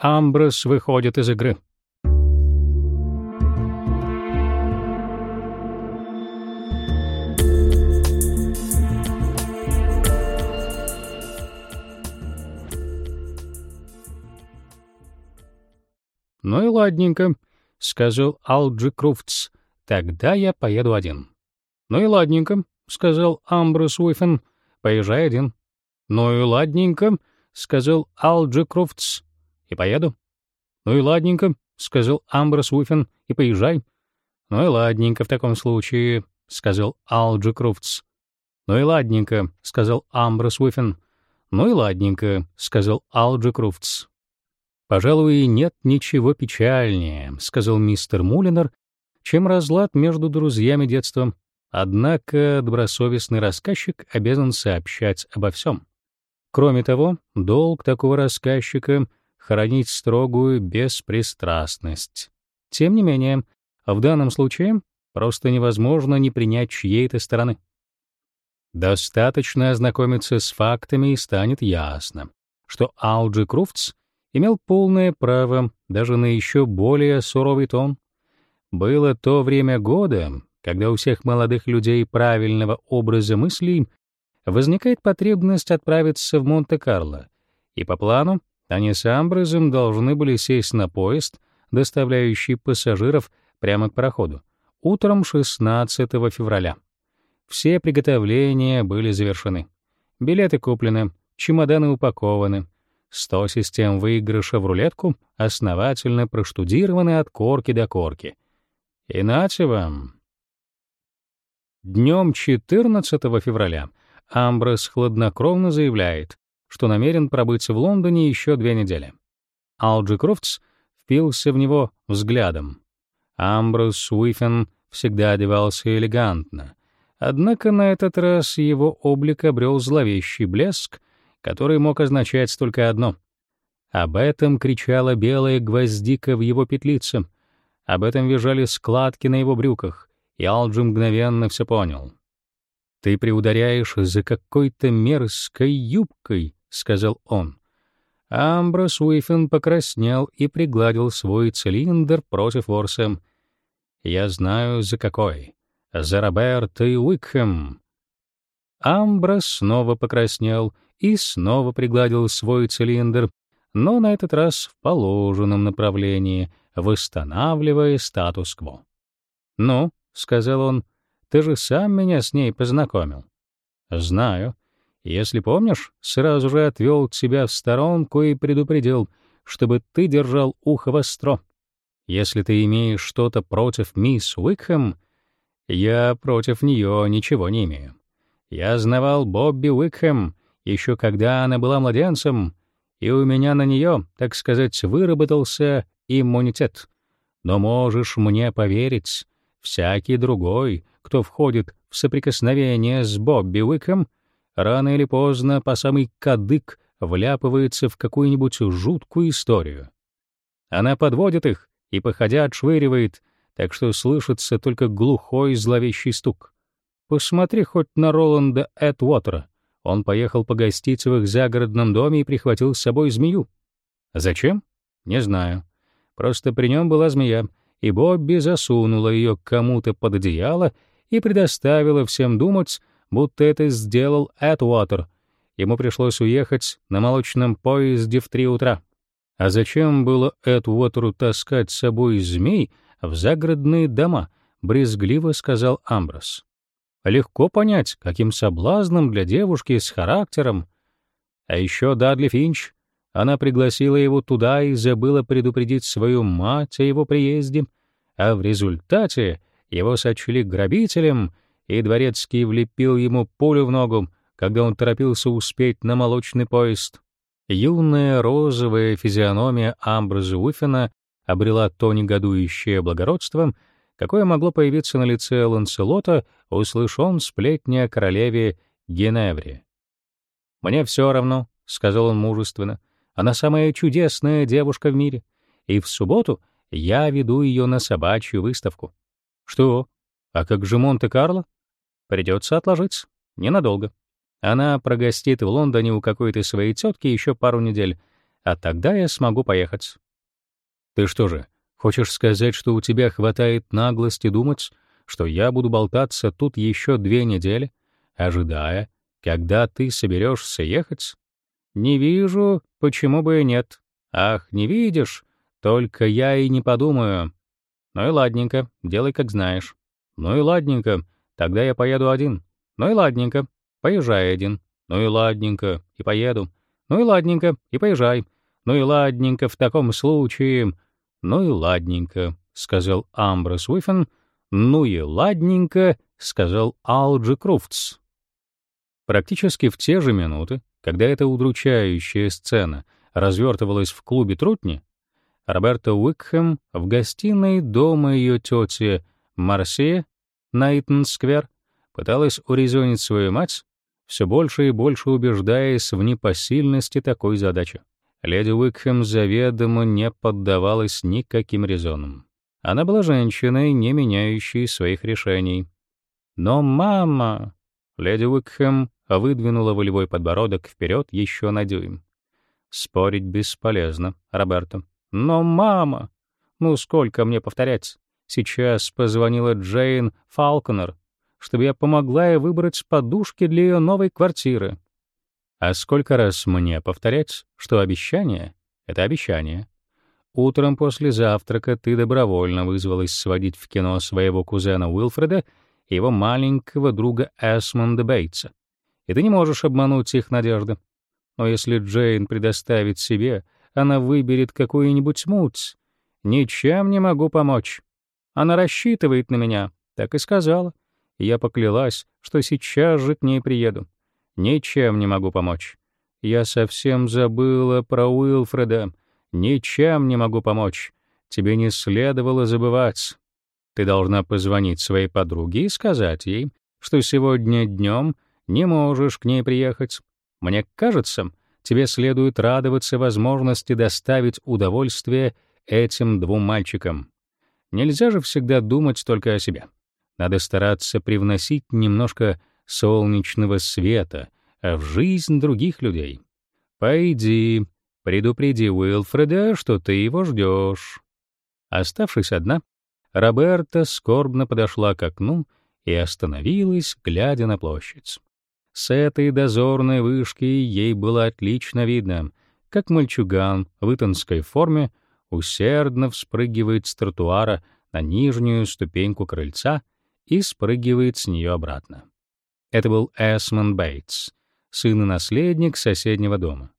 Амброс выходит из игры. «Ну и ладненько», — сказал Алджи Круфтс. «Тогда я поеду один». «Ну и ладненько», — сказал Амброс Уифен. «Поезжай один». «Ну и ладненько», — сказал Алджи Круфтс. «И поеду». «Ну и ладненько», — сказал Амброс Уифен. «И поезжай». «Ну и ладненько в таком случае», — сказал Алджи Круфтс. «Ну и ладненько», — сказал Амброс Уифен. «Ну и ладненько», — сказал Алджи Круфтс. «Пожалуй, нет ничего печальнее», — сказал мистер Мулинер, чем разлад между друзьями детства. Однако добросовестный рассказчик обязан сообщать обо всем. Кроме того, долг такого рассказчика — хранить строгую беспристрастность. Тем не менее, в данном случае просто невозможно не принять чьей-то стороны. Достаточно ознакомиться с фактами и станет ясно, что Алджи Круфтс имел полное право даже на еще более суровый тон. Было то время года, когда у всех молодых людей правильного образа мыслей возникает потребность отправиться в Монте-Карло, и по плану они с Амброзом должны были сесть на поезд, доставляющий пассажиров прямо к пароходу, утром 16 февраля. Все приготовления были завершены. Билеты куплены, чемоданы упакованы, Сто систем выигрыша в рулетку основательно проштудированы от корки до корки. Иначе вам... Днем 14 февраля Амброс хладнокровно заявляет, что намерен пробыть в Лондоне еще две недели. Алджи Крофтс впился в него взглядом. Амброс Уифен всегда одевался элегантно, однако на этот раз его облик обрел зловещий блеск, который мог означать только одно. Об этом кричала белая гвоздика в его петлице, об этом визжали складки на его брюках, и Алджи мгновенно все понял. «Ты приударяешь за какой-то мерзкой юбкой», — сказал он. Амброс Уифен покраснел и пригладил свой цилиндр против ворса. «Я знаю, за какой. За Роберта и Уикхэм». Амброс снова покраснел и снова пригладил свой цилиндр, но на этот раз в положенном направлении, восстанавливая статус-кво. «Ну», — сказал он, — «ты же сам меня с ней познакомил». «Знаю. Если помнишь, сразу же отвел тебя в сторонку и предупредил, чтобы ты держал ухо востро. Если ты имеешь что-то против мисс Уикхэм, я против нее ничего не имею. Я знавал Бобби Уикхэм, еще когда она была младенцем, и у меня на нее, так сказать, выработался иммунитет. Но можешь мне поверить, всякий другой, кто входит в соприкосновение с Бобби Уиком, рано или поздно по самый кадык вляпывается в какую-нибудь жуткую историю. Она подводит их и, походя, отшвыривает, так что слышится только глухой зловещий стук. Посмотри хоть на Роланда Эдвотера, он поехал погостить в их загородном доме и прихватил с собой змею. Зачем? Не знаю. Просто при нем была змея, и Бобби засунула ее кому-то под одеяло и предоставила всем думать, будто это сделал Эдвотер. Ему пришлось уехать на молочном поезде в три утра. А зачем было Эдвотеру таскать с собой змей в загородные дома, брезгливо сказал Амброс. Легко понять, каким соблазном для девушки с характером. А еще Дадли Финч. Она пригласила его туда и забыла предупредить свою мать о его приезде, а в результате его сочли грабителем, и дворецкий влепил ему пулю в ногу, когда он торопился успеть на молочный поезд. Юная розовая физиономия Амброза Уффена обрела то негодующее благородство, какое могло появиться на лице Ланселота, услышан сплетни о королеве Геневре. «Мне все равно», — сказал он мужественно, — «она самая чудесная девушка в мире, и в субботу я веду ее на собачью выставку». «Что? А как же Монте-Карло?» «Придется отложить. Ненадолго. Она прогостит в Лондоне у какой-то своей тетки еще пару недель, а тогда я смогу поехать. Ты что же, хочешь сказать, что у тебя хватает наглости думать, что я буду болтаться тут еще две недели, ожидая, когда ты соберешься ехать? Не вижу, почему бы и нет. Ах, не видишь? Только я и не подумаю. Ну и ладненько, делай как знаешь. Ну и ладненько, тогда я поеду один. Ну и ладненько, поезжай один. Ну и ладненько, и поеду. Ну и ладненько, и поезжай. Ну и ладненько в таком случае. Ну и ладненько, сказал Амброс Уифен. Ну и ладненько, сказал Алджи Круфтс. Практически в те же минуты, когда эта удручающая сцена развертывалась в клубе Трутни, Роберта Уикхэм в гостиной дома ее тети Марсия Найтон-сквер пыталась урезонить свою мать, все больше и больше убеждаясь в непосильности такой задачи. Леди Уикхэм заведомо не поддавалась никаким резонам. Она была женщиной, не меняющей своих решений. Но мама, леди Уикхэм выдвинула волевой подбородок вперед еще на дюйм. Спорить бесполезно, Роберто. Но мама, ну сколько мне повторять? Сейчас позвонила Джейн Фалконер, чтобы я помогла ей выбрать подушки для ее новой квартиры. А сколько раз мне повторять, что обещание — это обещание? Утром после завтрака ты добровольно вызвалась сводить в кино своего кузена Уилфреда и его маленького друга Эсмонда Бейтса. И ты не можешь обмануть их надежды. Но если Джейн предоставит себе, она выберет какую-нибудь муть. Ничем не могу помочь. Она рассчитывает на меня, так и сказала. Я поклялась, что сейчас же к ней приеду. Ничем не могу помочь. Я совсем забыла про Уилфреда. Ничем не могу помочь. Тебе не следовало забывать. Ты должна позвонить своей подруге и сказать ей, что сегодня днем не можешь к ней приехать. Мне кажется, тебе следует радоваться возможности доставить удовольствие этим двум мальчикам. Нельзя же всегда думать только о себе. Надо стараться привносить немножко солнечного света в жизнь других людей. Пойди, предупреди Уилфреда, что ты его ждешь. Оставшись одна, Роберта скорбно подошла к окну и остановилась, глядя на площадь. С этой дозорной вышки ей было отлично видно, как мальчуган в итонской форме усердно вспрыгивает с тротуара на нижнюю ступеньку крыльца и спрыгивает с нее обратно. Это был Эсмон Бейтс, сын и наследник соседнего дома.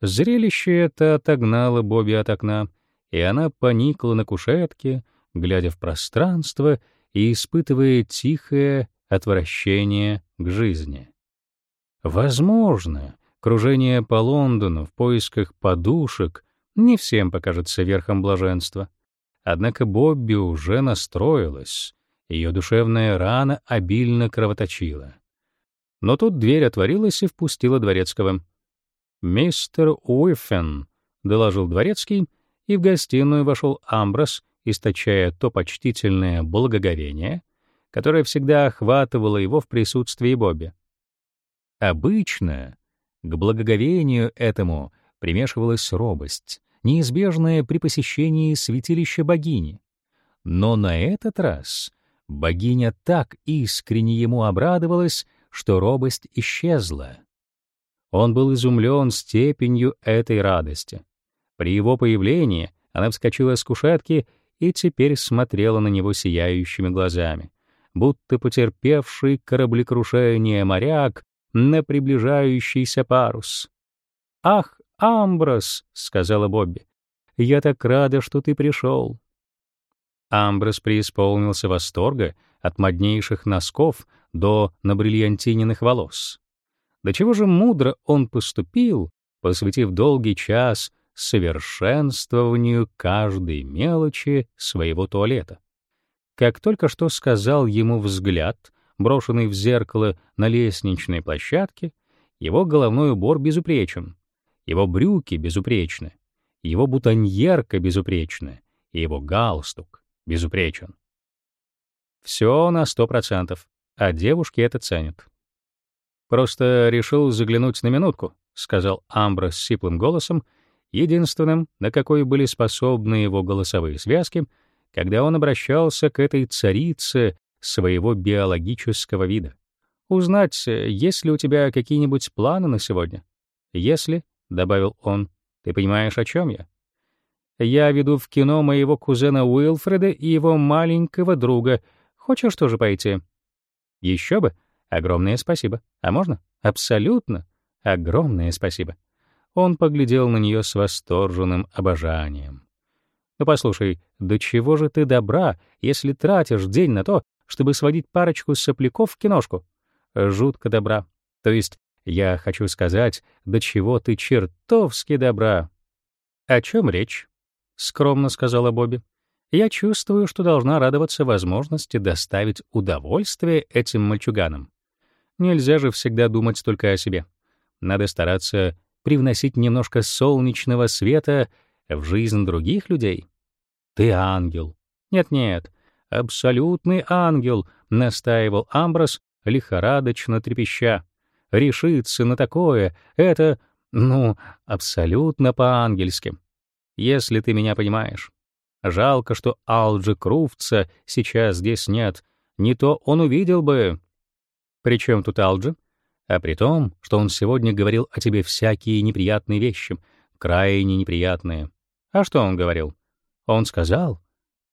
Зрелище это отогнало Бобби от окна, и она поникла на кушетке, глядя в пространство и испытывая тихое отвращение к жизни. Возможно, кружение по Лондону в поисках подушек не всем покажется верхом блаженства. Однако Бобби уже настроилась, ее душевная рана обильно кровоточила. Но тут дверь отворилась и впустила дворецкого. «Мистер Уиффен», — доложил дворецкий, и в гостиную вошел Амброс, источая то почтительное благоговение, которое всегда охватывало его в присутствии Бобби. Обычно к благоговению этому примешивалась робость, неизбежная при посещении святилища богини. Но на этот раз богиня так искренне ему обрадовалась, что робость исчезла. Он был изумлен степенью этой радости. При его появлении она вскочила с кушетки и теперь смотрела на него сияющими глазами, будто потерпевший кораблекрушение моряк на приближающийся парус. «Ах, Амброс!» — сказала Бобби. «Я так рада, что ты пришел». Амброс преисполнился восторга от моднейших носков до набрильянтиненных волос. До чего же мудро он поступил, посвятив долгий час совершенствованию каждой мелочи своего туалета. Как только что сказал ему взгляд, брошенный в зеркало на лестничной площадке, его головной убор безупречен, его брюки безупречны, его бутоньерка безупречна, и его галстук безупречен. Все на сто процентов, а девушки это ценят. «Просто решил заглянуть на минутку», — сказал Амброс сиплым голосом, единственным, на какой были способны его голосовые связки, когда он обращался к этой царице своего биологического вида. Узнать, есть ли у тебя какие-нибудь планы на сегодня? Если, — добавил он, — ты понимаешь, о чем я? Я веду в кино моего кузена Уилфреда и его маленького друга. Хочешь тоже пойти? Еще бы. Огромное спасибо. А можно? Абсолютно. Огромное спасибо. Он поглядел на нее с восторженным обожанием. Ну послушай, до чего же ты добра, если тратишь день на то, чтобы сводить парочку сопляков в киношку? Жутко добра. То есть, я хочу сказать, до чего ты чертовски добра. О чем речь? скромно сказала Бобби. Я чувствую, что должна радоваться возможности доставить удовольствие этим мальчуганам. Нельзя же всегда думать только о себе. Надо стараться привносить немножко солнечного света в жизнь других людей. Ты ангел. Нет-нет, абсолютный ангел, настаивал Амброс, лихорадочно трепеща. Решиться на такое — это, ну, абсолютно по-ангельски если ты меня понимаешь. Жалко, что Алджи Круфтса сейчас здесь нет. Не то он увидел бы... Причем тут Алджи? А при том, что он сегодня говорил о тебе всякие неприятные вещи, крайне неприятные. А что он говорил? Он сказал...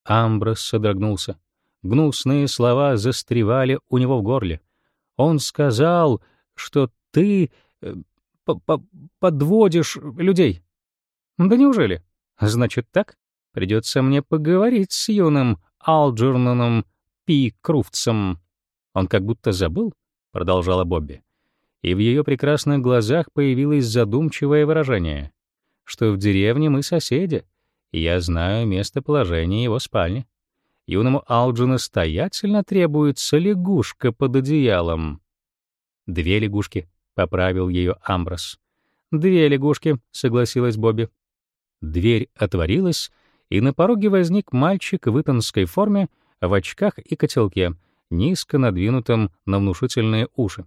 Амброс содрогнулся. Гнусные слова застревали у него в горле. Он сказал, что ты э, подводишь людей. Да неужели? Значит так? Придется мне поговорить с юным Алджерноном Пи Круфтсом. Он как будто забыл, продолжала Бобби. И в ее прекрасных глазах появилось задумчивое выражение, что в деревне мы соседи, и я знаю местоположение его спальни. Юному Алджу настоятельно требуется лягушка под одеялом. Две лягушки, поправил ее Амброс. Две лягушки, согласилась Бобби. Дверь отворилась, и на пороге возник мальчик в итонской форме, в очках и котелке, низко надвинутом на внушительные уши.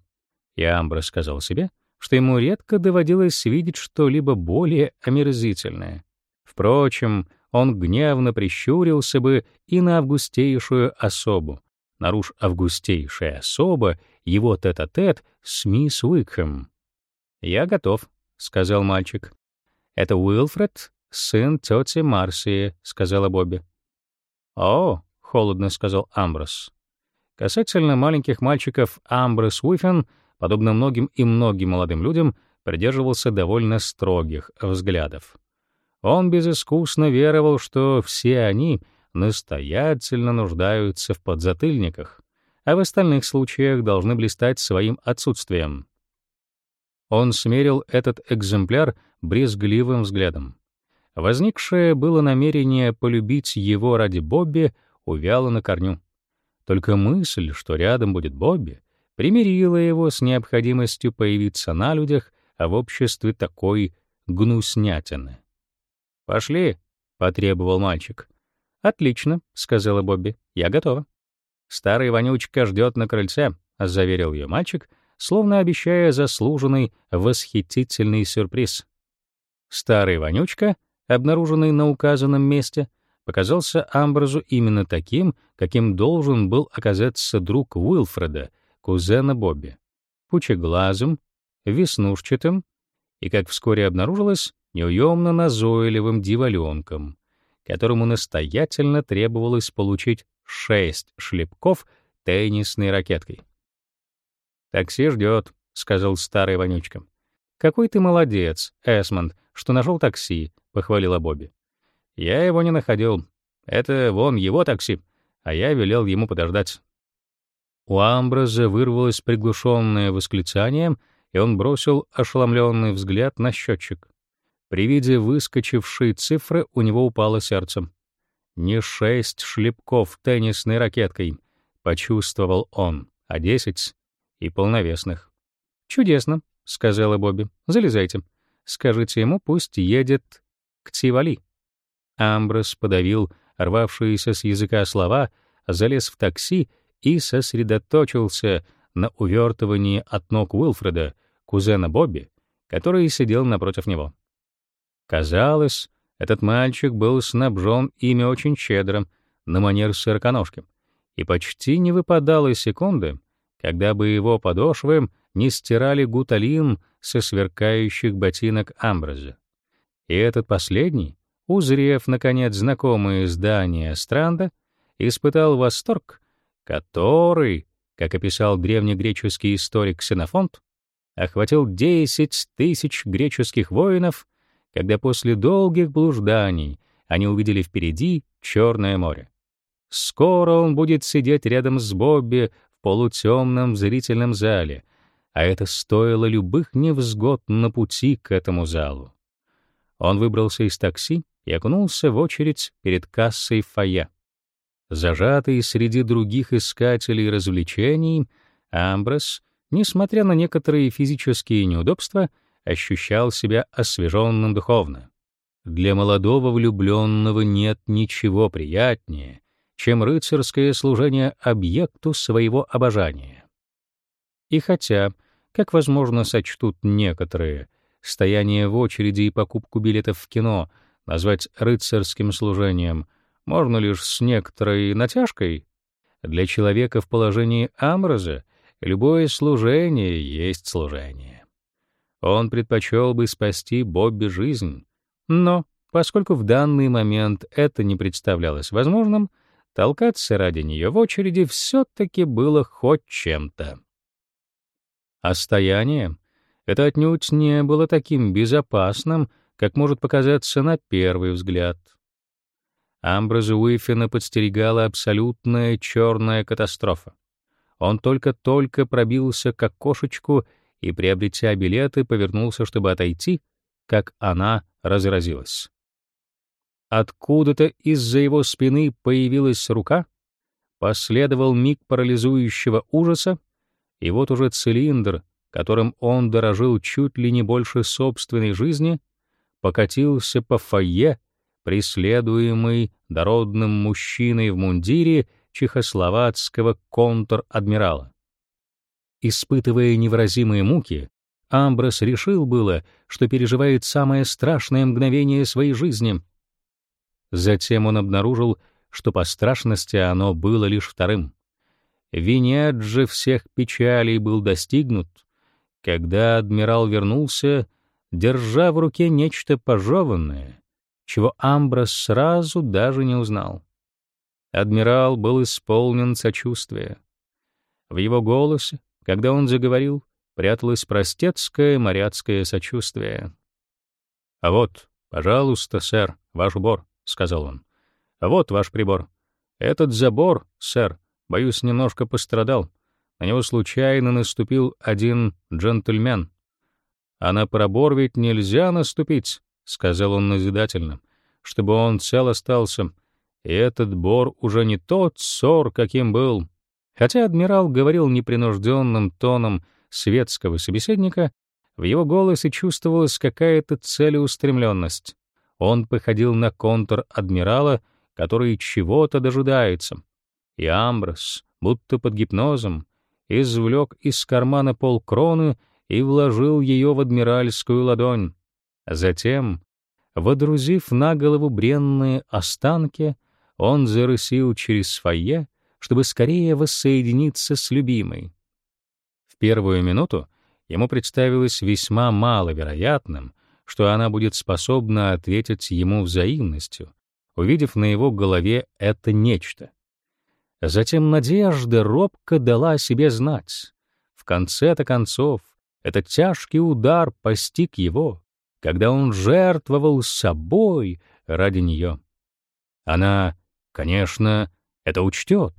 И Амбра сказал себе, что ему редко доводилось видеть что-либо более омерзительное. Впрочем, он гневно прищурился бы и на августейшую особу. Наруж августейшая особа его тет-а-тет -тет с мисс Уикхэм. «Я готов», — сказал мальчик. «Это Уилфред сын тети Марсии», — сказала Бобби. «О», — холодно сказал Амброс. Касательно маленьких мальчиков, Амброс Уифен, подобно многим и многим молодым людям, придерживался довольно строгих взглядов. Он безыскусно веровал, что все они настоятельно нуждаются в подзатыльниках, а в остальных случаях должны блистать своим отсутствием. Он смерил этот экземпляр брезгливым взглядом. Возникшее было намерение полюбить его ради Бобби увяло на корню. Только мысль, что рядом будет Бобби, примирила его с необходимостью появиться на людях, а в обществе такой гнуснятины. «Пошли», — потребовал мальчик. «Отлично», — сказала Бобби, — «я готова». «Старый вонючка ждет на крыльце», — заверил ее мальчик, словно обещая заслуженный восхитительный сюрприз. Старый вонючка — обнаруженный на указанном месте, показался Амброзу именно таким, каким должен был оказаться друг Уилфреда, кузена Бобби. Пучеглазым, веснушчатым и, как вскоре обнаружилось, неуемно назойливым диваленком, которому настоятельно требовалось получить шесть шлепков теннисной ракеткой. «Такси ждет», — сказал старый вонючка. «Какой ты молодец, Эсмонд, что нашел такси», — похвалила Бобби. «Я его не находил. Это вон его такси, а я велел ему подождать». У Амброза вырвалось приглушенное восклицание, и он бросил ошеломленный взгляд на счетчик. При виде выскочившей цифры у него упало сердце. Не шесть шлепков теннисной ракеткой, почувствовал он, а десять и полновесных. Чудесно, сказала Бобби. Залезайте. Скажите ему, пусть едет к Тивали. Амброс подавил рвавшиеся с языка слова, залез в такси и сосредоточился на увертывании от ног Уилфреда, кузена Бобби, который сидел напротив него. Казалось, этот мальчик был снабжен ими очень щедро, на манер сороконожки, и почти не выпадало секунды, когда бы его подошвы не стирали гуталин со сверкающих ботинок Амброза. И этот последний, узрев, наконец, знакомые здания Странда, испытал восторг, который, как описал древнегреческий историк Ксенофонт, охватил 10 тысяч греческих воинов, когда после долгих блужданий они увидели впереди Черное море. Скоро он будет сидеть рядом с Бобби в полутемном зрительном зале, а это стоило любых невзгод на пути к этому залу. Он выбрался из такси и окунулся в очередь перед кассой фойе. Зажатый среди других искателей развлечений, Амброс, несмотря на некоторые физические неудобства, ощущал себя освеженным духовно. Для молодого влюбленного нет ничего приятнее, чем рыцарское служение объекту своего обожания. И хотя, как возможно сочтут некоторые, стояние в очереди и покупку билетов в кино назвать рыцарским служением — можно лишь с некоторой натяжкой. Для человека в положении Амроза любое служение есть служение. Он предпочел бы спасти Бобби жизнь, но, поскольку в данный момент это не представлялось возможным, толкаться ради нее в очереди все-таки было хоть чем-то. А стояние — это отнюдь не было таким безопасным, как может показаться на первый взгляд. Амброза Уиффина подстерегала абсолютная черная катастрофа. Он только-только пробился к окошечку и, приобретя билеты, повернулся, чтобы отойти, как она разразилась. Откуда-то из-за его спины появилась рука, последовал миг парализующего ужаса, и вот уже цилиндр, которым он дорожил чуть ли не больше собственной жизни, покатился по фойе, преследуемый дородным мужчиной в мундире чехословацкого контр-адмирала. Испытывая невыразимые муки, Амброс решил было, что переживает самое страшное мгновение своей жизни. Затем он обнаружил, что по страшности оно было лишь вторым. Венец же всех печалей был достигнут, когда адмирал вернулся, держа в руке нечто пожеванное, чего Амброс сразу даже не узнал. Адмирал был исполнен сочувствия. В его голосе, когда он заговорил, пряталось простецкое моряцкое сочувствие. «А вот, пожалуйста, сэр, ваш убор», — сказал он. «А вот ваш прибор. Этот забор, сэр, боюсь, немножко пострадал. На него случайно наступил один джентльмен. А на пробор ведь нельзя наступить. — сказал он назидательно, — чтобы он цел остался. И этот бор уже не тот ссор, каким был. Хотя адмирал говорил непринужденным тоном светского собеседника, в его голосе чувствовалась какая-то целеустремленность. Он походил на контур адмирала, который чего-то дожидается. И Амброс, будто под гипнозом, извлек из кармана полкроны и вложил ее в адмиральскую ладонь. Затем, водрузив на голову бренные останки, он зарысил через фойе, чтобы скорее воссоединиться с любимой. В первую минуту ему представилось весьма маловероятным, что она будет способна ответить ему взаимностью, увидев на его голове это нечто. Затем надежда робко дала о себе знать. В конце-то концов, этот тяжкий удар постиг его, когда он жертвовал собой ради нее. Она, конечно, это учтет.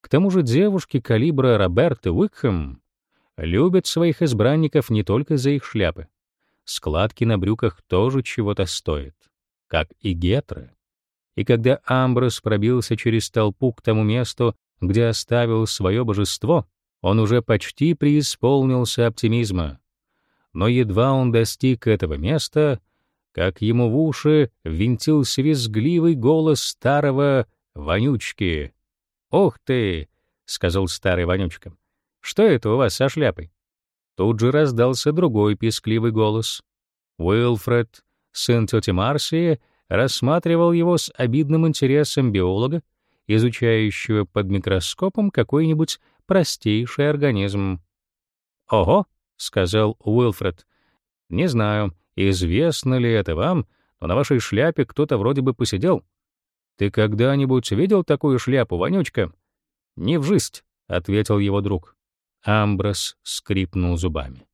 К тому же девушки калибра Роберта Уикхэм любят своих избранников не только за их шляпы. Складки на брюках тоже чего-то стоят, как и гетры. И когда Амброс пробился через толпу к тому месту, где оставил свое божество, он уже почти преисполнился оптимизма но едва он достиг этого места, как ему в уши ввинтился визгливый голос старого вонючки. «Ух ты!» — сказал старый вонючка. «Что это у вас со шляпой?» Тут же раздался другой пескливый голос. «Уилфред, сын тети Марсии, рассматривал его с обидным интересом биолога, изучающего под микроскопом какой-нибудь простейший организм. «Ого!» — сказал Уилфред. «Не знаю, известно ли это вам, но на вашей шляпе кто-то вроде бы посидел. Ты когда-нибудь видел такую шляпу, Вонючка?» «Не в жизнь», — ответил его друг. Амброс скрипнул зубами.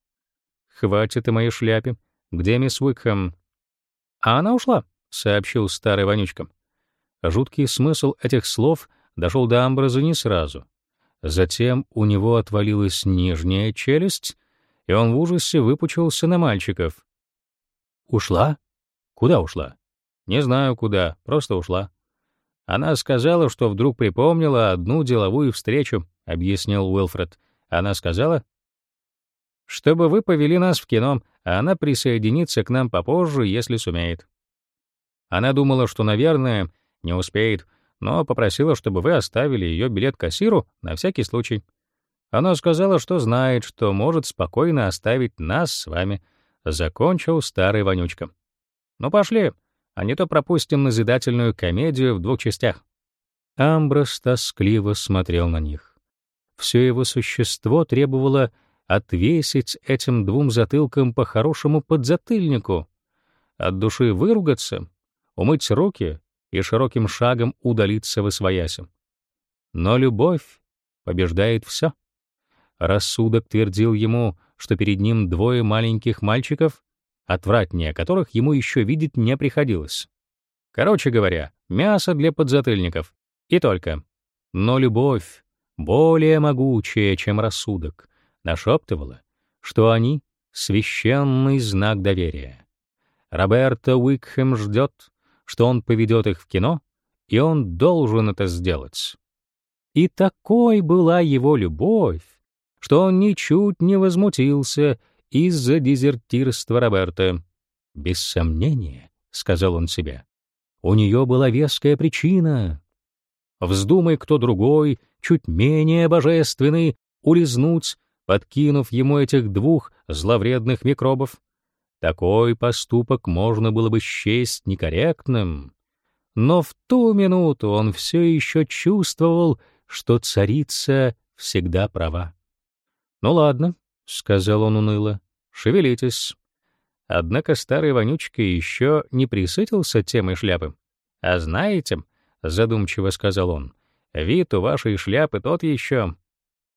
«Хватит и моей шляпе. Где мисс Уикхэм?» «А она ушла», — сообщил старый вонючка. Жуткий смысл этих слов дошел до Амброза не сразу. Затем у него отвалилась нижняя челюсть, и он в ужасе выпучился на мальчиков. «Ушла? Куда ушла?» «Не знаю куда, просто ушла». Она сказала, что вдруг припомнила одну деловую встречу, — объяснил Уилфред. Она сказала, чтобы вы повели нас в кино, а она присоединится к нам попозже, если сумеет. Она думала, что, наверное, не успеет, но попросила, чтобы вы оставили ее билет кассиру на всякий случай. Она сказала, что знает, что может спокойно оставить нас с вами. Закончил старый вонючка. Ну пошли, а не то пропустим назидательную комедию в двух частях. Амброс тоскливо смотрел на них. Все его существо требовало отвесить этим двум затылкам по хорошему подзатыльнику, от души выругаться, умыть руки и широким шагом удалиться во свояси. Но любовь побеждает все. Рассудок твердил ему, что перед ним двое маленьких мальчиков, отвратнее которых ему еще видеть не приходилось. Короче говоря, мясо для подзатыльников. И только. Но любовь более могучая, чем рассудок, нашептывала, что они — священный знак доверия. Роберто Уикхэм ждет, что он поведет их в кино, и он должен это сделать. И такой была его любовь, что он ничуть не возмутился из-за дезертирства Роберта. «Без сомнения», — сказал он себе, — «у нее была веская причина. Вздумай кто другой, чуть менее божественный, улизнуть подкинув ему этих двух зловредных микробов. Такой поступок можно было бы счесть некорректным. Но в ту минуту он все еще чувствовал, что царица всегда права. «Ну ладно», — сказал он уныло, — «шевелитесь». Однако старый вонючка еще не присытился темой шляпы. «А знаете», — задумчиво сказал он, — «вид у вашей шляпы тот еще.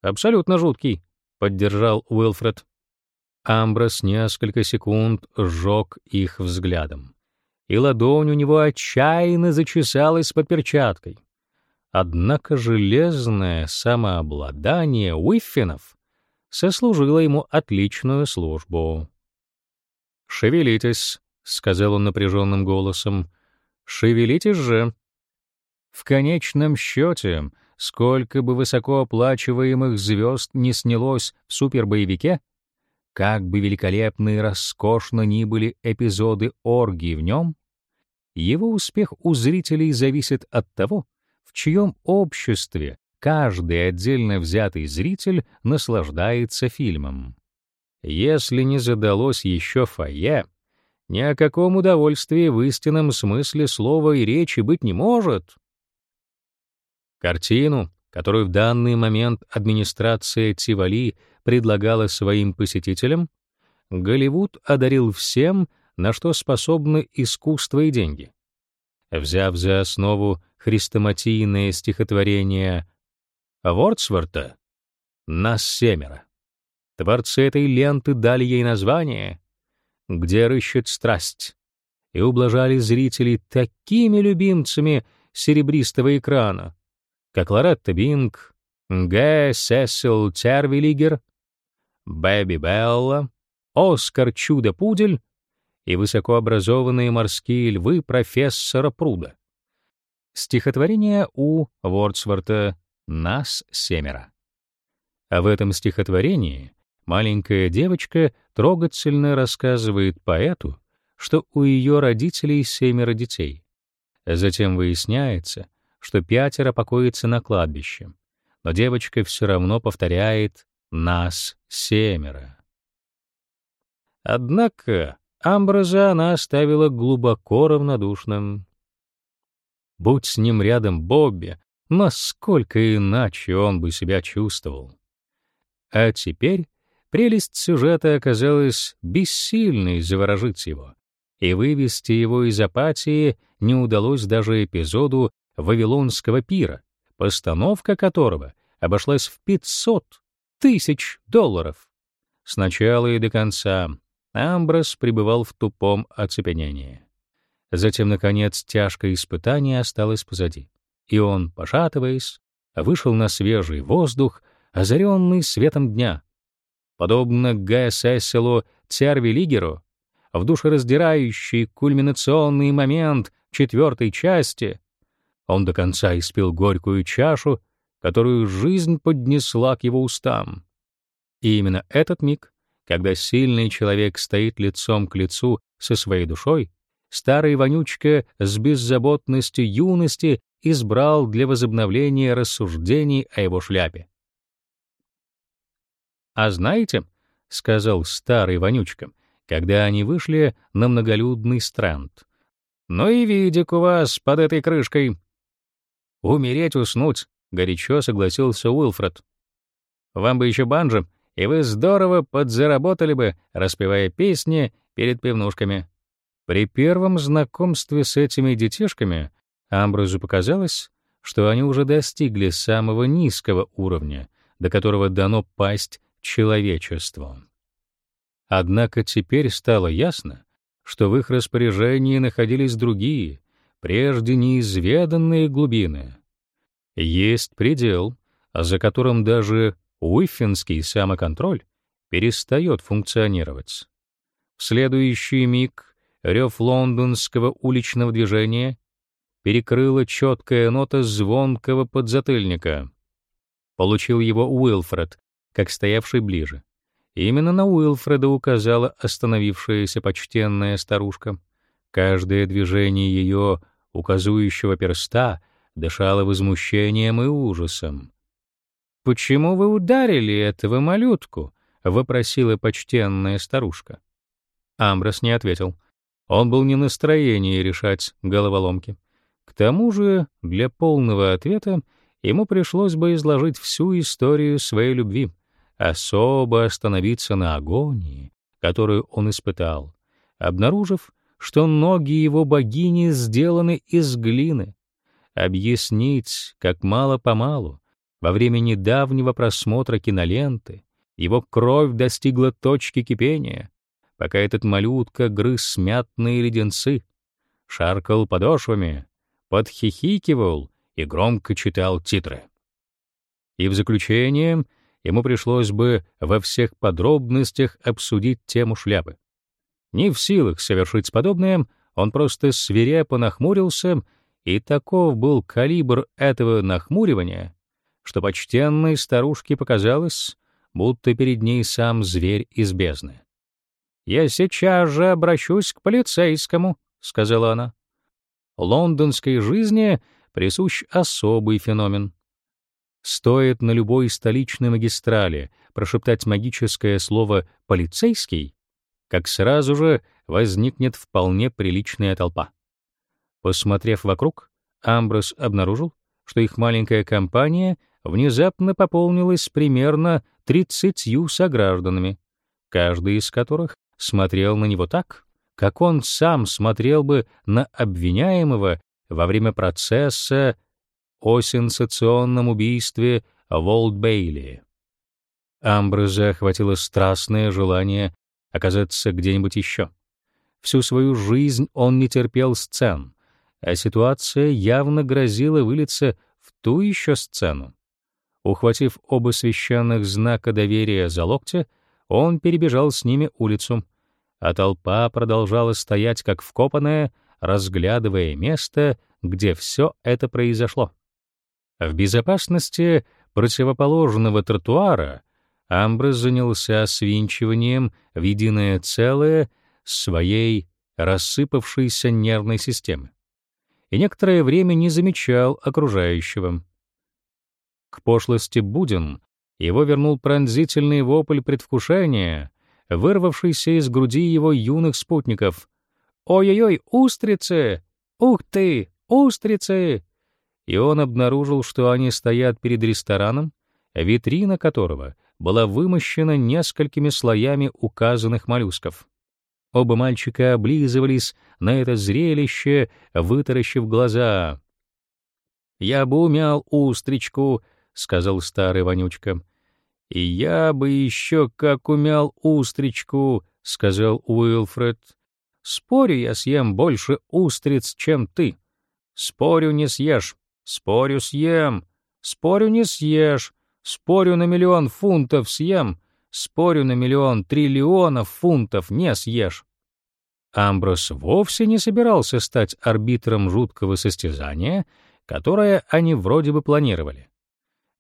Абсолютно жуткий поддержал Уилфред. Амброс несколько секунд сжег их взглядом, и ладонь у него отчаянно зачесалась под перчаткой. Однако железное самообладание Уиффинов сослужило ему отличную службу. «Шевелитесь», — сказал он напряженным голосом, — «шевелитесь же». В конечном счете сколько бы высокооплачиваемых звезд не снялось в супербоевике, как бы великолепны и роскошно ни были эпизоды оргии в нем, его успех у зрителей зависит от того, в чьем обществе каждый отдельно взятый зритель наслаждается фильмом. Если не задалось еще фойе, ни о каком удовольствии в истинном смысле слова и речи быть не может. Картину, которую в данный момент администрация Тивали предлагала своим посетителям, Голливуд одарил всем, на что способны искусство и деньги. Взяв за основу хрестоматийное стихотворение Вордсворта «Нас семеро», творцы этой ленты дали ей название «Где рыщет страсть» и ублажали зрителей такими любимцами серебристого экрана, как Лоретта Бинг, Г. Сесил Тервилигер, Бэби Белла, Оскар Чудо-Пудель и высокообразованные морские львы профессора Пруда. Стихотворение у Вордсворта «Нас семеро». А в этом стихотворении маленькая девочка трогательно рассказывает поэту, что у ее родителей семеро детей. Затем выясняется, что пятеро покоятся на кладбище, но девочка все равно повторяет «нас семеро». Однако Амброза она оставила глубоко равнодушным. Будь с ним рядом Бобби, насколько иначе он бы себя чувствовал. А теперь прелесть сюжета оказалась бессильной заворожить его, и вывести его из апатии не удалось даже эпизоду Вавилонского пира, постановка которого обошлась в 500 тысяч долларов. Сначала и до конца Амброс пребывал в тупом оцепенении. Затем, наконец, тяжкое испытание осталось позади, и он, пошатываясь, вышел на свежий воздух, озаренный светом дня. Подобно Гая Сесселу Цервилигеру, в душераздирающий кульминационный момент четвертой части, он до конца испил горькую чашу, которую жизнь поднесла к его устам. И именно этот миг, когда сильный человек стоит лицом к лицу со своей душой, старый вонючка с беззаботностью юности избрал для возобновления рассуждений о его шляпе. «А знаете, — сказал старый вонючка, когда они вышли на многолюдный странд, — ну и видик у вас под этой крышкой. Умереть, уснуть, — горячо согласился Уилфред. Вам бы еще банджо, и вы здорово подзаработали бы, распевая песни перед пивнушками. При первом знакомстве с этими детишками Амброзу показалось, что они уже достигли самого низкого уровня, до которого дано пасть человечеству. Однако теперь стало ясно, что в их распоряжении находились другие, прежде неизведанные глубины. Есть предел, за которым даже уиффинский самоконтроль перестает функционировать. В следующий миг рев лондонского уличного движения перекрыла четкая нота звонкого подзатыльника. Получил его Уилфред, как стоявший ближе. Именно на Уилфреда указала остановившаяся почтенная старушка. Каждое движение ее указующего перста дышало возмущением и ужасом. «Почему вы ударили этого малютку?» — вопросила почтенная старушка. Амброс не ответил — он был не в настроении решать головоломки. К тому же, для полного ответа ему пришлось бы изложить всю историю своей любви, особо остановиться на агонии, которую он испытал, обнаружив, что ноги его богини сделаны из глины, объяснить, как мало-помалу, во время недавнего просмотра киноленты, его кровь достигла точки кипения, пока этот малютка грыз смятные леденцы, шаркал подошвами, подхихикивал и громко читал титры. И в заключение ему пришлось бы во всех подробностях обсудить тему шляпы. Не в силах совершить подобное, он просто свирепо нахмурился, и таков был калибр этого нахмуривания, что почтенной старушке показалось, будто перед ней сам зверь из бездны. «Я сейчас же обращусь к полицейскому», — сказала она. Лондонской жизни присущ особый феномен. Стоит на любой столичной магистрали прошептать магическое слово «полицейский», как сразу же возникнет вполне приличная толпа. Посмотрев вокруг, Амброс обнаружил, что их маленькая компания внезапно пополнилась примерно тридцатью согражданами, каждый из которых смотрел на него так, как он сам смотрел бы на обвиняемого во время процесса о сенсационном убийстве в Олд-Бейли. Амброза охватило страстное желание оказаться где-нибудь еще. Всю свою жизнь он не терпел сцен, а ситуация явно грозила вылиться в ту еще сцену. Ухватив оба священных знака доверия за локти, он перебежал с ними улицу, а толпа продолжала стоять как вкопанная, разглядывая место, где все это произошло. В безопасности противоположного тротуара Амброс занялся свинчиванием в единое целое своей рассыпавшейся нервной системы и некоторое время не замечал окружающего. К пошлости Будин его вернул пронзительный вопль предвкушения, вырвавшийся из груди его юных спутников. «Ой-ой-ой, устрицы! Ух ты, устрицы!» И он обнаружил, что они стоят перед рестораном, витрина которого была вымощена несколькими слоями указанных моллюсков. Оба мальчика облизывались на это зрелище, вытаращив глаза. «Я бы умял устричку», — сказал старый вонючка. «И я бы еще как умял устричку», — сказал Уилфред. «Спорю, я съем больше устриц, чем ты. Спорю, не съешь. Спорю, съем. Спорю, не съешь. Спорю, на миллион фунтов съем. Спорю, на миллион триллионов фунтов не съешь». Амброс вовсе не собирался стать арбитром жуткого состязания, которое они вроде бы планировали.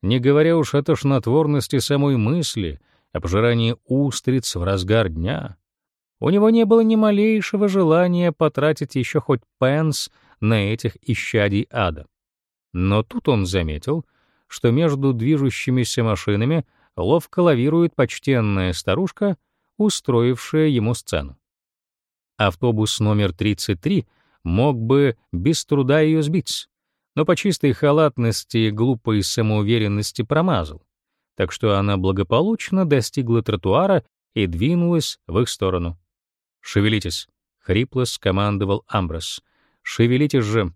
Не говоря уж о тошнотворности самой мысли, о пожирании устриц в разгар дня, у него не было ни малейшего желания потратить еще хоть пенс на этих исчадий ада. Но тут он заметил, что между движущимися машинами ловко лавирует почтенная старушка, устроившая ему сцену. Автобус номер 33 мог бы без труда ее сбить, но по чистой халатности и глупой самоуверенности промазал, так что она благополучно достигла тротуара и двинулась в их сторону. «Шевелитесь», — хрипло скомандовал Амброс. «Шевелитесь же».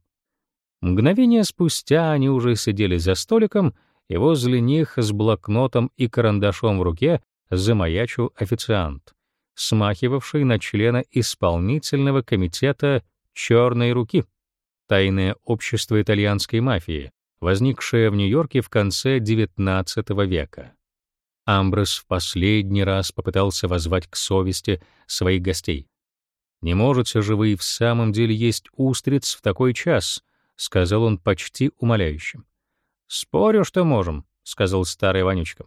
Мгновение спустя они уже сидели за столиком, и возле них с блокнотом и карандашом в руке замаячил официант, смахивавший на члена исполнительного комитета «Черной руки» тайное общество итальянской мафии, возникшее в Нью-Йорке в конце XIX века. Амброс в последний раз попытался воззвать к совести своих гостей. «Не можете же вы в самом деле есть устриц в такой час?» — сказал он почти умоляющим. «Спорю, что можем», — сказал старый вонючка.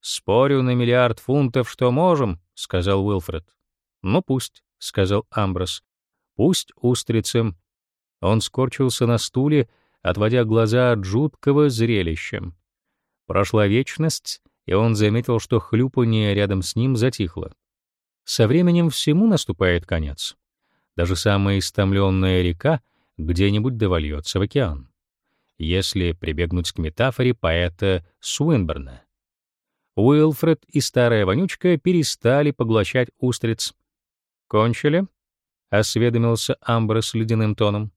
«Спорю на миллиард фунтов, что можем», — сказал Уилфред. «Ну пусть», — сказал Амброс. «Пусть устрицы он скорчился на стуле, отводя глаза от жуткого зрелища. Прошла вечность, и он заметил, что хлюпанье рядом с ним затихло. Со временем всему наступает конец. Даже самая истомленная река где-нибудь довольется в океан. Если прибегнуть к метафоре поэта Суинберна. Уилфред и старая вонючка перестали поглощать устриц. «Кончили?» — осведомился Амброс ледяным тоном.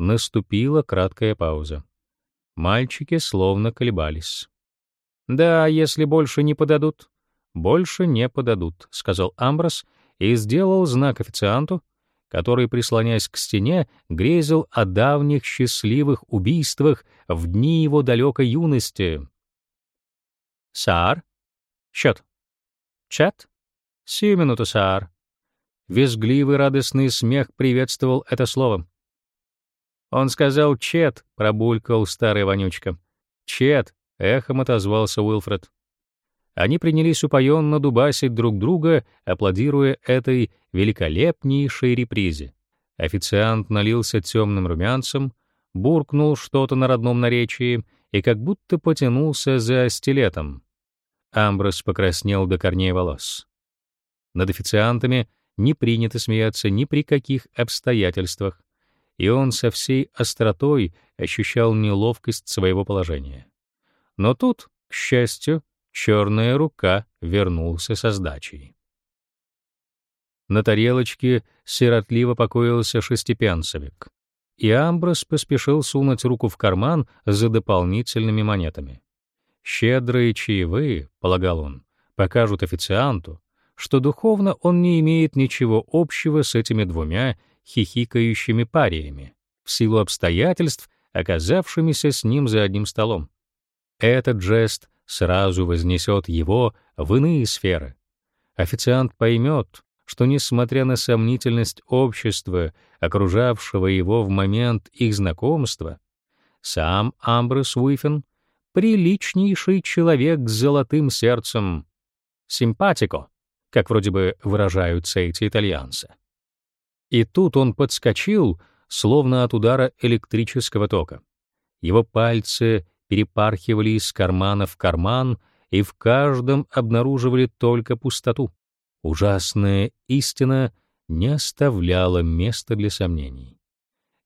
Наступила краткая пауза. Мальчики словно колебались. «Да, если больше не подадут». «Больше не подадут», — сказал Амброс и сделал знак официанту, который, прислоняясь к стене, грезил о давних счастливых убийствах в дни его далекой юности. «Саар? Счет. Чат? Сию минуту, Саар». Визгливый радостный смех приветствовал это слово. Он сказал «Чет», — пробулькал старый вонючка. «Чет», — эхом отозвался Уилфред. Они принялись упоенно дубасить друг друга, аплодируя этой великолепнейшей репризе. Официант налился темным румянцем, буркнул что-то на родном наречии и как будто потянулся за стилетом. Амброс покраснел до корней волос. Над официантами не принято смеяться ни при каких обстоятельствах и он со всей остротой ощущал неловкость своего положения. Но тут, к счастью, черная рука вернулся со сдачей. На тарелочке сиротливо покоился шестипенсовик, и Амброс поспешил сунуть руку в карман за дополнительными монетами. Щедрые чаевые, полагал он, покажут официанту, что духовно он не имеет ничего общего с этими двумя хихикающими париями, в силу обстоятельств, оказавшимися с ним за одним столом. Этот жест сразу вознесет его в иные сферы. Официант поймет, что, несмотря на сомнительность общества, окружавшего его в момент их знакомства, сам Амброс Уифен — приличнейший человек с золотым сердцем, симпатико, как вроде бы выражаются эти итальянцы. И тут он подскочил, словно от удара электрического тока. Его пальцы перепархивали из кармана в карман и в каждом обнаруживали только пустоту. Ужасная истина не оставляла места для сомнений.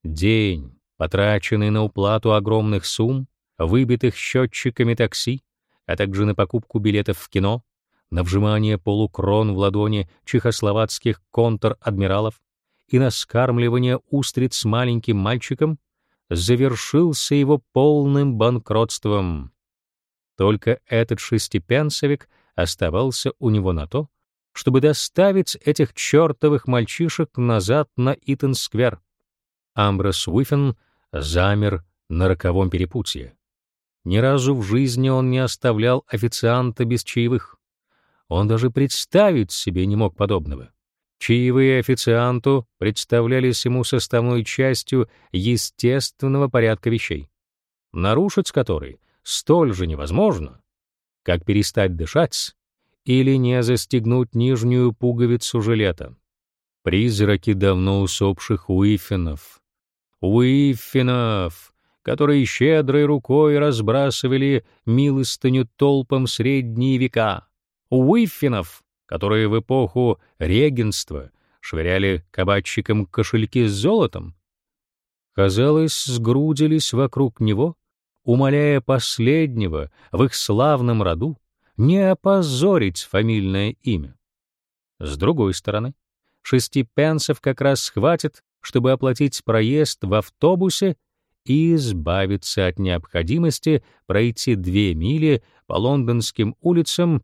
День, потраченный на уплату огромных сумм, выбитых счетчиками такси, а также на покупку билетов в кино, на вжимание полукрон в ладони чехословацких контр-адмиралов и на скармливание устриц маленьким мальчиком, завершился его полным банкротством. Только этот шестипенсовик оставался у него на то, чтобы доставить этих чертовых мальчишек назад на Итон-сквер. Амброс Уиффен замер на роковом перепутье. Ни разу в жизни он не оставлял официанта без чаевых. Он даже представить себе не мог подобного. Чаевые официанту представлялись ему составной частью естественного порядка вещей, нарушить который столь же невозможно, как перестать дышать или не застегнуть нижнюю пуговицу жилета. Призраки давно усопших Уиффинов. Уиффинов, которые щедрой рукой разбрасывали милостыню толпам средние века. Уиффинов, которые в эпоху регенства швыряли кабачикам кошельки с золотом, казалось, сгрудились вокруг него, умоляя последнего в их славном роду не опозорить фамильное имя. С другой стороны, шести пенсов как раз хватит, чтобы оплатить проезд в автобусе и избавиться от необходимости пройти две мили по лондонским улицам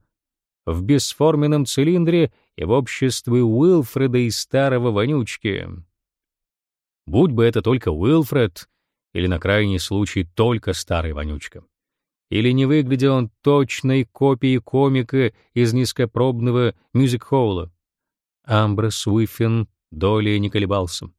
в бесформенном цилиндре и в обществе Уилфреда и старого вонючки. Будь бы это только Уилфред, или на крайний случай только старый вонючка. Или не выглядел он точной копией комика из низкопробного мюзик-холла. Амброс Уиффин долей не колебался.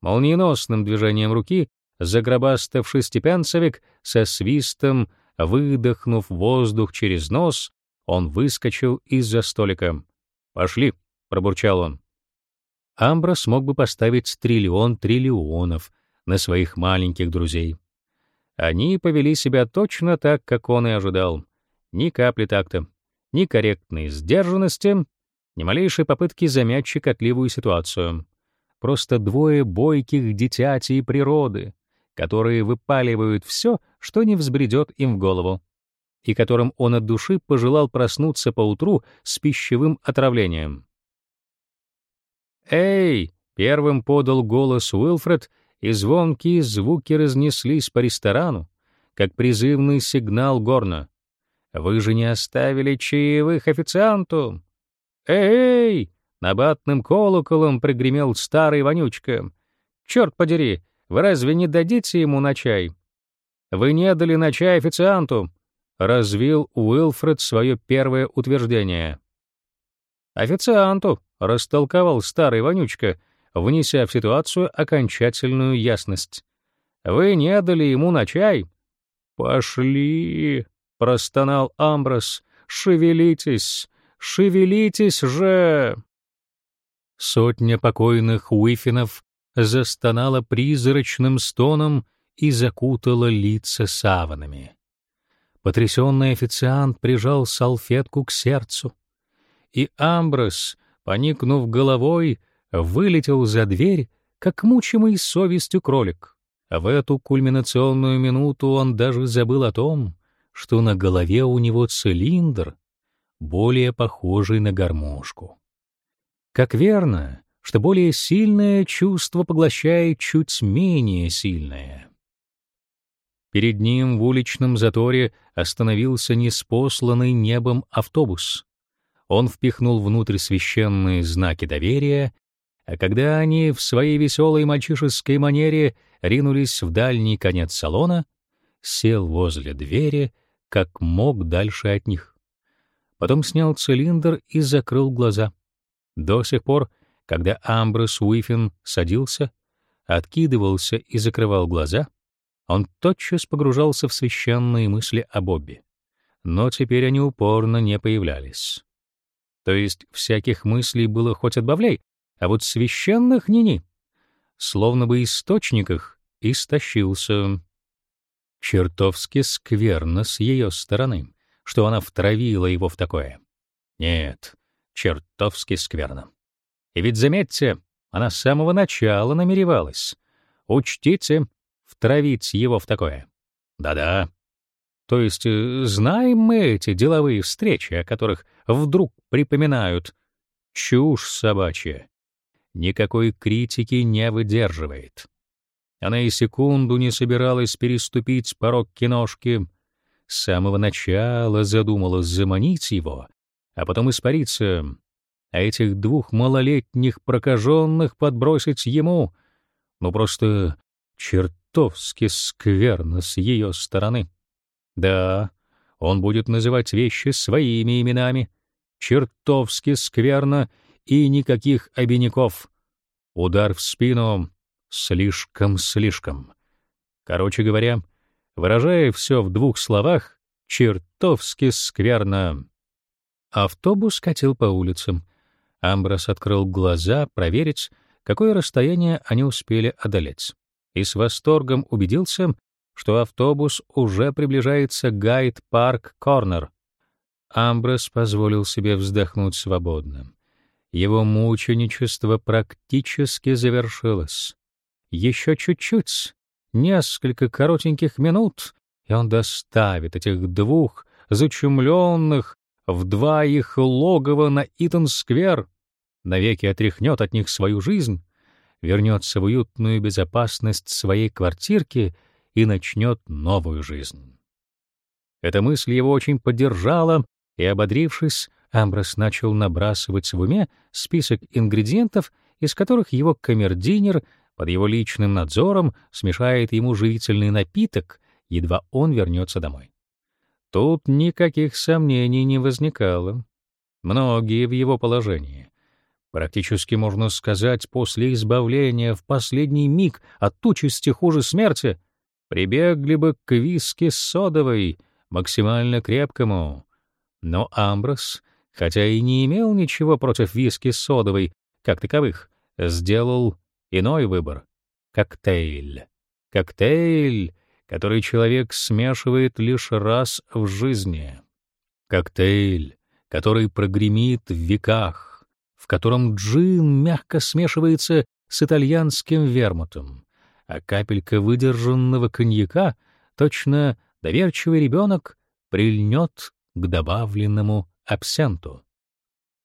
Молниеносным движением руки загробастав шестипянцевик со свистом, выдохнув воздух через нос, он выскочил из-за столика. «Пошли», — пробурчал он. Амброс смог бы поставить триллион триллионов на своих маленьких друзей. Они повели себя точно так, как он и ожидал. Ни капли такта, ни корректной сдержанности, ни малейшей попытки замять щекотливую ситуацию. Просто двое бойких дитятей природы, которые выпаливают все, что не взбредет им в голову, и которым он от души пожелал проснуться поутру с пищевым отравлением. «Эй!» — первым подал голос Уилфред, и звонкие звуки разнеслись по ресторану, как призывный сигнал горна. «Вы же не оставили чаевых официанту!» «Эй!» — набатным колоколом пригремел старый вонючка. «Черт подери, вы разве не дадите ему на чай?» «Вы не дали на чай официанту!» — развил Уилфред свое первое утверждение. «Официанту!» — растолковал старый вонючка, внеся в ситуацию окончательную ясность. «Вы не дали ему на чай?» «Пошли!» — простонал Амброс. «Шевелитесь! Шевелитесь же!» Сотня покойных Уифинов застонала призрачным стоном и закутала лица саванами. Потрясенный официант прижал салфетку к сердцу, и Амброс, поникнув головой, вылетел за дверь, как мучимый совестью кролик. В эту кульминационную минуту он даже забыл о том, что на голове у него цилиндр, более похожий на гармошку. Как верно, что более сильное чувство поглощает чуть менее сильное. Перед ним в уличном заторе остановился неспосланный небом автобус. Он впихнул внутрь священные знаки доверия, а когда они в своей веселой мальчишеской манере ринулись в дальний конец салона, сел возле двери, как мог дальше от них. Потом снял цилиндр и закрыл глаза. До сих пор когда Амброс Уиффин садился, откидывался и закрывал глаза, он тотчас погружался в священные мысли о Бобби. Но теперь они упорно не появлялись. То есть всяких мыслей было хоть отбавляй, а вот священных ни-ни. Словно бы источник их истощился. Чертовски скверно с ее стороны, что она втравила его в такое. Нет, чертовски скверно. И ведь заметьте, она с самого начала намеревалась. Учтите, втравить его в такое. Да-да. То есть э, знаем мы эти деловые встречи, о которых вдруг припоминают. Чушь собачья. Никакой критики не выдерживает. Она и секунду не собиралась переступить порог киношки. С самого начала задумалась заманить его, а потом испариться, а этих двух малолетних прокаженных подбросить ему. Ну просто чертовски скверно с ее стороны. Да, он будет называть вещи своими именами. Чертовски скверно и никаких обиняков. Удар в спину слишком-слишком. Короче говоря, выражая все в двух словах, чертовски скверно. Автобус катил по улицам. Амброс открыл глаза проверить, какое расстояние они успели одолеть, и с восторгом убедился, что автобус уже приближается к Гайд-парк-корнер. Амброс позволил себе вздохнуть свободно. Его мученичество практически завершилось. Еще чуть-чуть, несколько коротеньких минут, и он доставит этих двух зачумленных в два их логова на Итон-сквер, навеки отряхнет от них свою жизнь, вернется в уютную безопасность своей квартирки и начнет новую жизнь. Эта мысль его очень поддержала, и, ободрившись, Амброс начал набрасывать в уме список ингредиентов, из которых его камердинер под его личным надзором смешает ему живительный напиток, едва он вернется домой. Тут никаких сомнений не возникало. Многие в его положении Практически можно сказать, после избавления в последний миг от участи хуже смерти прибегли бы к виски содовой, максимально крепкому. Но Амброс, хотя и не имел ничего против виски содовой, как таковых, сделал иной выбор — коктейль. Коктейль, который человек смешивает лишь раз в жизни. Коктейль, который прогремит в веках, в котором джин мягко смешивается с итальянским вермутом, а капелька выдержанного коньяка, точно доверчивый ребенок, прильнет к добавленному абсенту.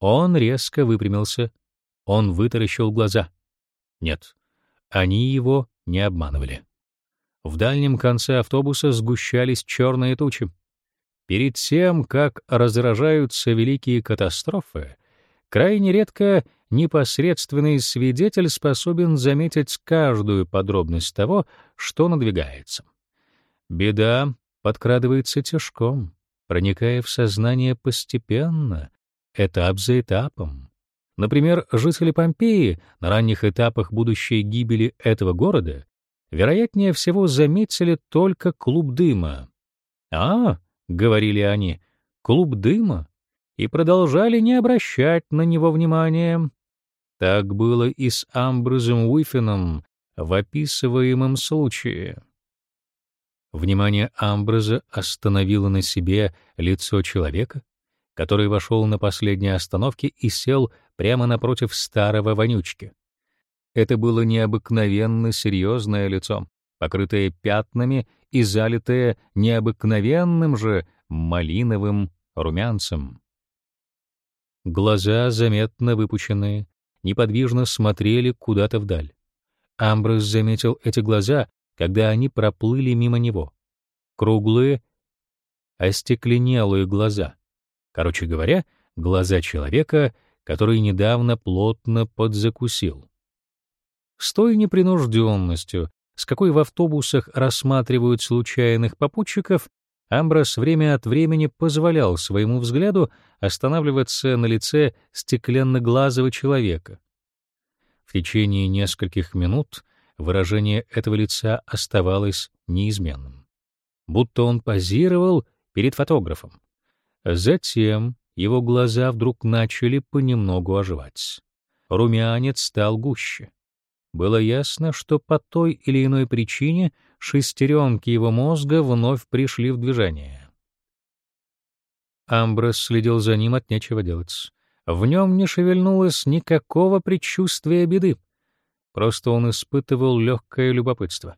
Он резко выпрямился, он вытаращил глаза. Нет, они его не обманывали. В дальнем конце автобуса сгущались черные тучи. Перед тем, как разражаются великие катастрофы, Крайне редко непосредственный свидетель способен заметить каждую подробность того, что надвигается. Беда подкрадывается тяжком, проникая в сознание постепенно, этап за этапом. Например, жители Помпеи на ранних этапах будущей гибели этого города вероятнее всего заметили только клуб дыма. «А, — говорили они, — клуб дыма? И продолжали не обращать на него внимания. Так было и с Амброзом Уифеном в описываемом случае. Внимание Амброза остановило на себе лицо человека, который вошел на последней остановке и сел прямо напротив старого вонючки. Это было необыкновенно серьезное лицо, покрытое пятнами и залитое необыкновенным же малиновым румянцем. Глаза, заметно выпученные, неподвижно смотрели куда-то вдаль. Амброс заметил эти глаза, когда они проплыли мимо него. Круглые, остекленелые глаза. Короче говоря, глаза человека, который недавно плотно подзакусил. С той непринужденностью, с какой в автобусах рассматривают случайных попутчиков, Амброс время от времени позволял своему взгляду останавливаться на лице стеклянно-глазого человека. В течение нескольких минут выражение этого лица оставалось неизменным, будто он позировал перед фотографом. Затем его глаза вдруг начали понемногу оживать. Румянец стал гуще. Было ясно, что по той или иной причине шестеренки его мозга вновь пришли в движение. Амброс следил за ним от нечего делать. В нем не шевельнулось никакого предчувствия беды. Просто он испытывал легкое любопытство.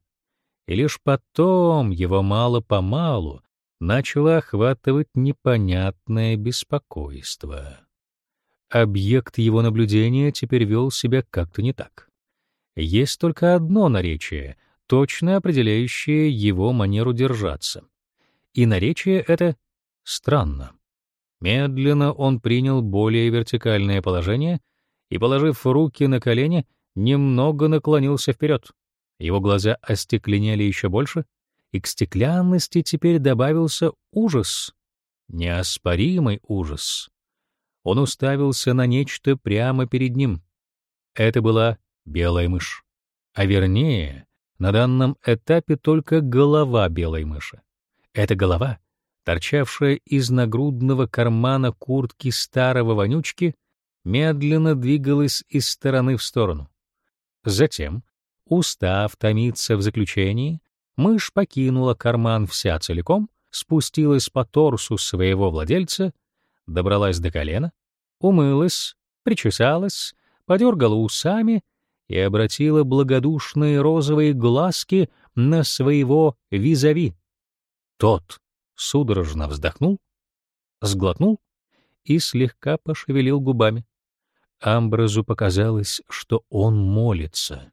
И лишь потом его мало-помалу начало охватывать непонятное беспокойство. Объект его наблюдения теперь вел себя как-то не так. Есть только одно наречие, точно определяющее его манеру держаться. И наречие это странно. Медленно он принял более вертикальное положение и, положив руки на колени, немного наклонился вперед. Его глаза остекленели еще больше, и к стеклянности теперь добавился ужас, неоспоримый ужас. Он уставился на нечто прямо перед ним. Это была белая мышь, а вернее, на данном этапе только голова белой мыши. Эта голова, торчавшая из нагрудного кармана куртки старого вонючки, медленно двигалась из стороны в сторону. Затем, устав томиться в заключении, мышь покинула карман вся целиком, спустилась по торсу своего владельца, добралась до колена, умылась, причесалась, подергала усами и обратила благодушные розовые глазки на своего визави. Тот судорожно вздохнул, сглотнул и слегка пошевелил губами. Амбразу показалось, что он молится.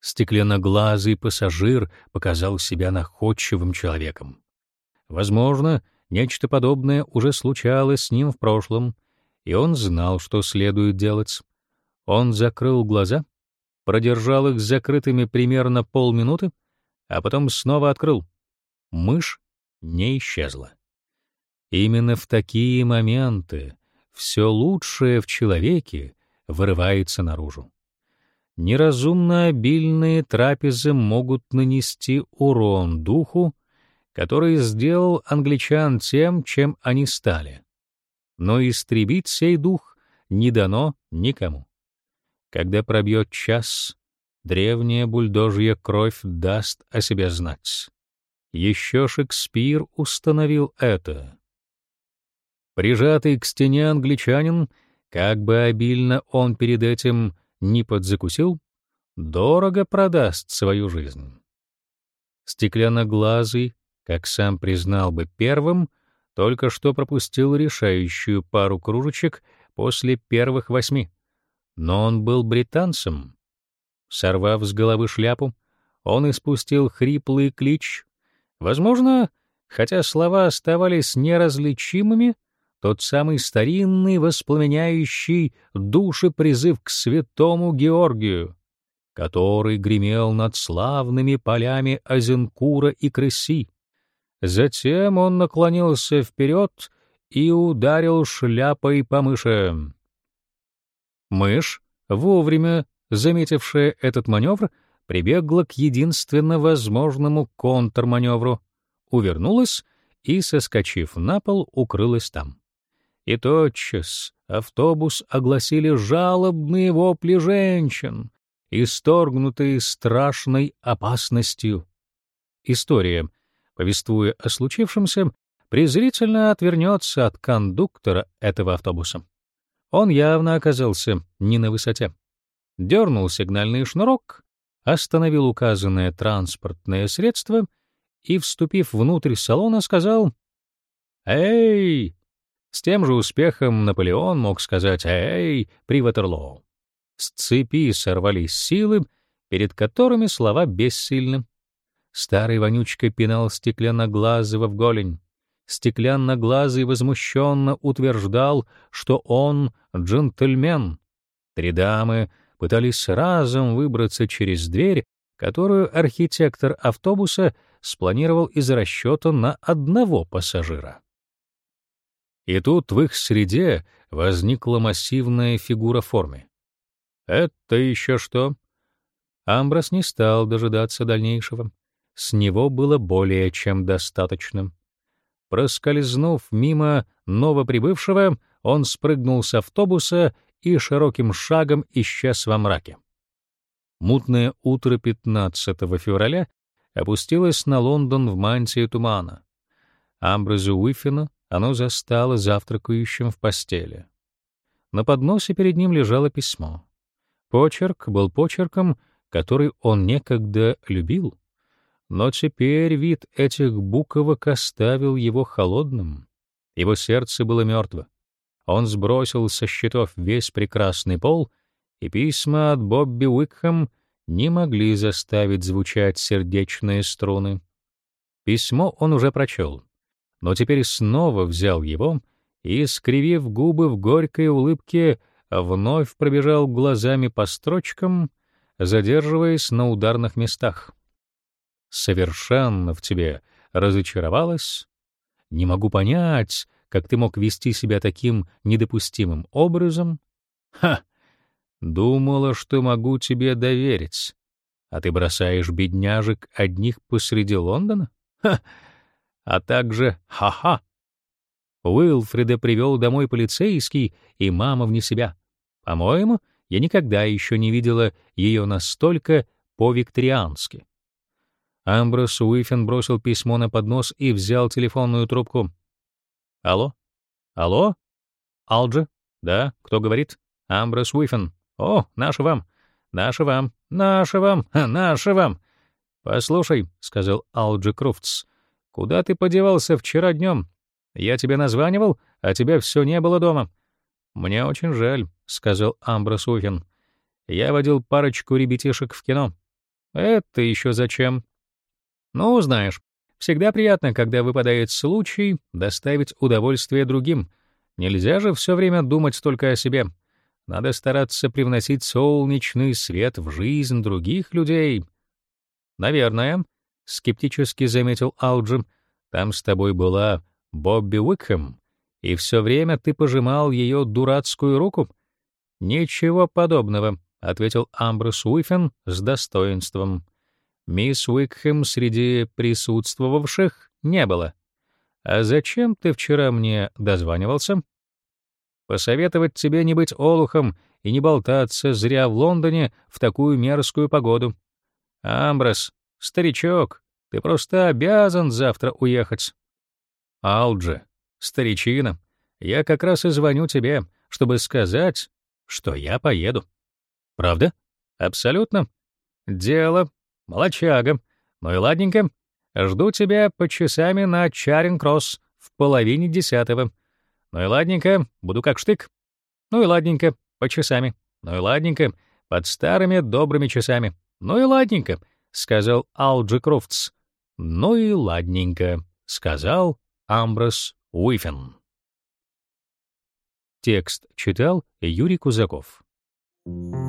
Стеклянноглазый пассажир показал себя находчивым человеком. Возможно, нечто подобное уже случалось с ним в прошлом, и он знал, что следует делать. Он закрыл глаза, продержал их закрытыми примерно полминуты, а потом снова открыл. Мышь не исчезла. Именно в такие моменты все лучшее в человеке вырывается наружу. Неразумно обильные трапезы могут нанести урон духу, который сделал англичан тем, чем они стали. Но истребить сей дух не дано никому. Когда пробьет час, древняя бульдожья кровь даст о себе знать. Еще Шекспир установил это. Прижатый к стене англичанин, как бы обильно он перед этим не подзакусил, дорого продаст свою жизнь. Стеклянноглазый, как сам признал бы первым, только что пропустил решающую пару кружечек после первых восьми. Но он был британцем. Сорвав с головы шляпу, он испустил хриплый клич. Возможно, хотя слова оставались неразличимыми, тот самый старинный, воспламеняющий души призыв к святому Георгию, который гремел над славными полями Азенкура и Крыси. Затем он наклонился вперед и ударил шляпой по мыше. Мышь, вовремя заметившая этот маневр, прибегла к единственно возможному контрманевру, увернулась и, соскочив на пол, укрылась там и тотчас автобус огласили жалобные вопли женщин, исторгнутые страшной опасностью. История, повествуя о случившемся, презрительно отвернется от кондуктора этого автобуса. Он явно оказался не на высоте. Дернул сигнальный шнурок, остановил указанное транспортное средство и, вступив внутрь салона, сказал «Эй, с тем же успехом Наполеон мог сказать «Эй!» при Ватерлоу. С цепи сорвались силы, перед которыми слова бессильны. Старый вонючка пинал стеклянноглазого в голень. Стеклянноглазый возмущенно утверждал, что он джентльмен. Три дамы пытались разом выбраться через дверь, которую архитектор автобуса спланировал из расчета на одного пассажира. И тут в их среде возникла массивная фигура в форме. Это еще что? Амброс не стал дожидаться дальнейшего. С него было более чем достаточно. Проскользнув мимо новоприбывшего, он спрыгнул с автобуса и широким шагом исчез во мраке. Мутное утро 15 февраля опустилось на Лондон в мантии тумана. Амброзу Уиффину оно застало завтракающим в постели. На подносе перед ним лежало письмо. Почерк был почерком, который он некогда любил, но теперь вид этих буквок оставил его холодным. Его сердце было мертво. Он сбросил со счетов весь прекрасный пол, и письма от Бобби Уикхэм не могли заставить звучать сердечные струны. Письмо он уже прочел, но теперь снова взял его и, скривив губы в горькой улыбке, вновь пробежал глазами по строчкам, задерживаясь на ударных местах. «Совершенно в тебе разочаровалась? Не могу понять, как ты мог вести себя таким недопустимым образом? Ха! Думала, что могу тебе доверить. А ты бросаешь бедняжек одних посреди Лондона? Ха! А также ха-ха! Уилфреда привел домой полицейский, и мама вне себя. По-моему, я никогда еще не видела ее настолько по-викториански. Амброс Уифен бросил письмо на поднос и взял телефонную трубку. «Алло? Алло? Алджи? Да, кто говорит? Амброс Уифен. О, наше вам. Наше вам. Наше вам. Наше вам. Послушай, — сказал Алджи Круфтс, — куда ты подевался вчера днем? Я тебе названивал, а тебя все не было дома. Мне очень жаль, — сказал Амброс Уфин. Я водил парочку ребятишек в кино. Это еще зачем? Ну, знаешь, всегда приятно, когда выпадает случай доставить удовольствие другим. Нельзя же все время думать только о себе. Надо стараться привносить солнечный свет в жизнь других людей. Наверное, скептически заметил Алджим, там с тобой была Бобби Уикхэм, и все время ты пожимал ее дурацкую руку. Ничего подобного, ответил Амброс Уифен с достоинством. Мисс Уикхэм среди присутствовавших не было. А зачем ты вчера мне дозванивался? Посоветовать тебе не быть олухом и не болтаться зря в Лондоне в такую мерзкую погоду. Амброс, старичок, ты просто обязан завтра уехать. Алджи, старичина, я как раз и звоню тебе, чтобы сказать, что я поеду. Правда? Абсолютно. Дело, молочага. Ну и ладненько. Жду тебя по часами на Чаринг-Кросс в половине десятого. Ну и ладненько, буду как штык. Ну и ладненько, по часами. Ну и ладненько, под старыми добрыми часами. Ну и ладненько, сказал Алджи Крофтс. Ну и ладненько, сказал Амброс Уифен. Текст читал Юрий Кузаков. Thank you.